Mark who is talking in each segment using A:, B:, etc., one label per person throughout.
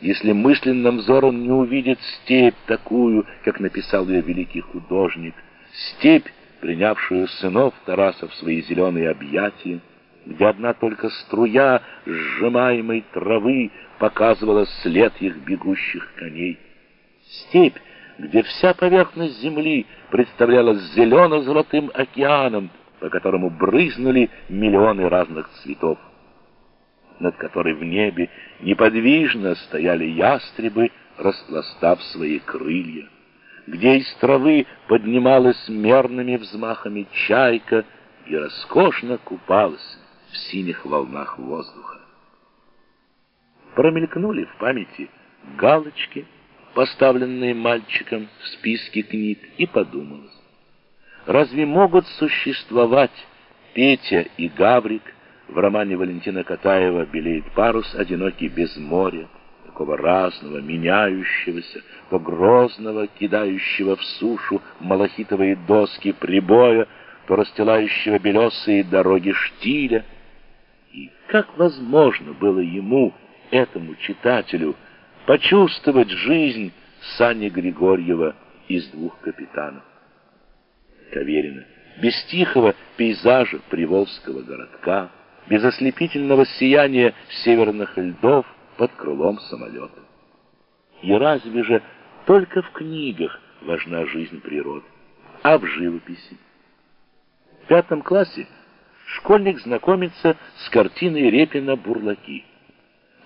A: если мысленным взором не увидит степь такую, как написал ее великий художник, степь, принявшую сынов Тараса в свои зеленые объятия, где одна только струя сжимаемой травы показывала след их бегущих коней. Степь, где вся поверхность земли представлялась зелено-золотым океаном, по которому брызнули миллионы разных цветов над которой в небе неподвижно стояли ястребы, распластав свои крылья, где из травы поднималась мерными взмахами чайка и роскошно купалась в синих волнах воздуха. Промелькнули в памяти галочки, поставленные мальчиком в списке книг, и подумалось, разве могут существовать Петя и Гаврик, в романе Валентина Катаева «Белеет парус, одинокий без моря», такого разного, меняющегося, то грозного, кидающего в сушу малахитовые доски прибоя, то расстилающего белесые дороги штиля. И как возможно было ему, этому читателю, почувствовать жизнь Сани Григорьева из двух капитанов? Каверина, без тихого пейзажа Приволжского городка, без ослепительного сияния северных льдов под крылом самолета. И разве же только в книгах важна жизнь природы, а в живописи? В пятом классе школьник знакомится с картиной Репина «Бурлаки».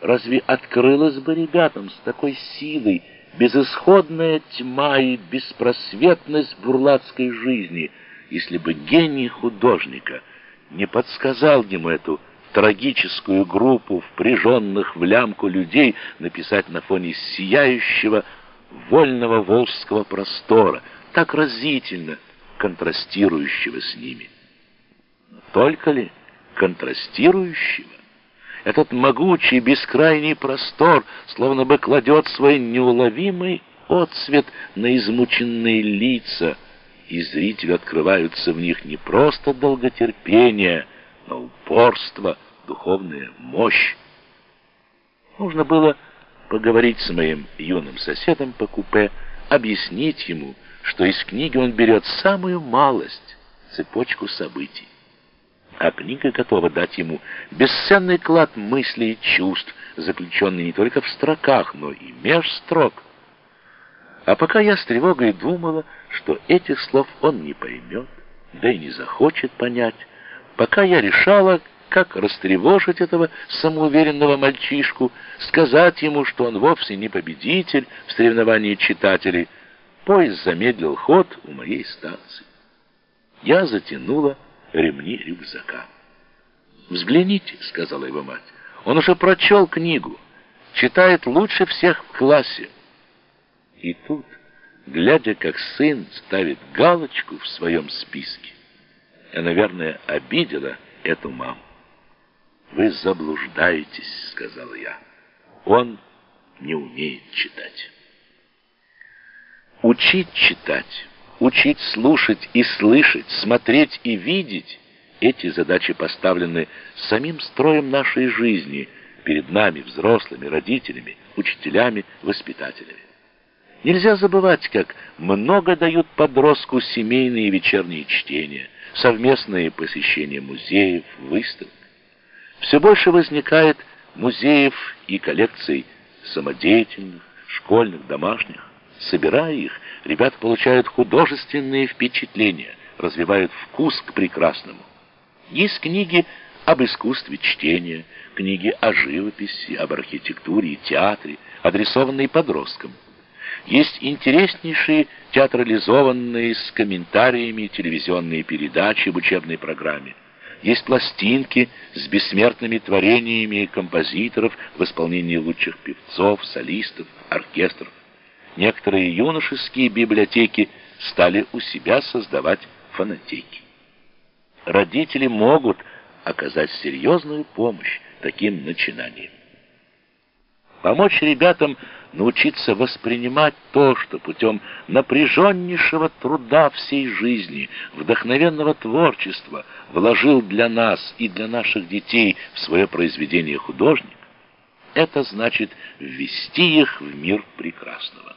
A: Разве открылась бы ребятам с такой силой безысходная тьма и беспросветность бурлацкой жизни, если бы гений художника – не подсказал ему эту трагическую группу впряженных в лямку людей написать на фоне сияющего вольного волжского простора, так разительно контрастирующего с ними. Но только ли контрастирующего? Этот могучий бескрайний простор словно бы кладет свой неуловимый отсвет на измученные лица, и зрителю открываются в них не просто долготерпение, но упорство, духовная мощь. Нужно было поговорить с моим юным соседом по купе, объяснить ему, что из книги он берет самую малость, цепочку событий. А книга готова дать ему бесценный клад мыслей и чувств, заключенный не только в строках, но и меж строк. А пока я с тревогой думала, что этих слов он не поймет, да и не захочет понять, пока я решала, как растревожить этого самоуверенного мальчишку, сказать ему, что он вовсе не победитель в соревновании читателей, поезд замедлил ход у моей станции. Я затянула ремни рюкзака. «Взгляните», — сказала его мать, — «он уже прочел книгу, читает лучше всех в классе». И тут, глядя, как сын ставит галочку в своем списке, я, наверное, обидела эту маму. «Вы заблуждаетесь», — сказала я. «Он не умеет читать». Учить читать, учить слушать и слышать, смотреть и видеть — эти задачи поставлены самим строем нашей жизни перед нами, взрослыми, родителями, учителями, воспитателями. Нельзя забывать, как много дают подростку семейные вечерние чтения, совместные посещения музеев, выставок. Все больше возникает музеев и коллекций самодеятельных, школьных, домашних. Собирая их, ребята получают художественные впечатления, развивают вкус к прекрасному. Есть книги об искусстве чтения, книги о живописи, об архитектуре и театре, адресованные подросткам. Есть интереснейшие театрализованные с комментариями телевизионные передачи в учебной программе. Есть пластинки с бессмертными творениями композиторов в исполнении лучших певцов, солистов, оркестров. Некоторые юношеские библиотеки стали у себя создавать фонотеки. Родители могут оказать серьезную помощь таким начинаниям. Помочь ребятам научиться воспринимать то, что путем напряженнейшего труда всей жизни, вдохновенного творчества вложил для нас и для наших детей в свое произведение художник, это значит ввести их в мир прекрасного.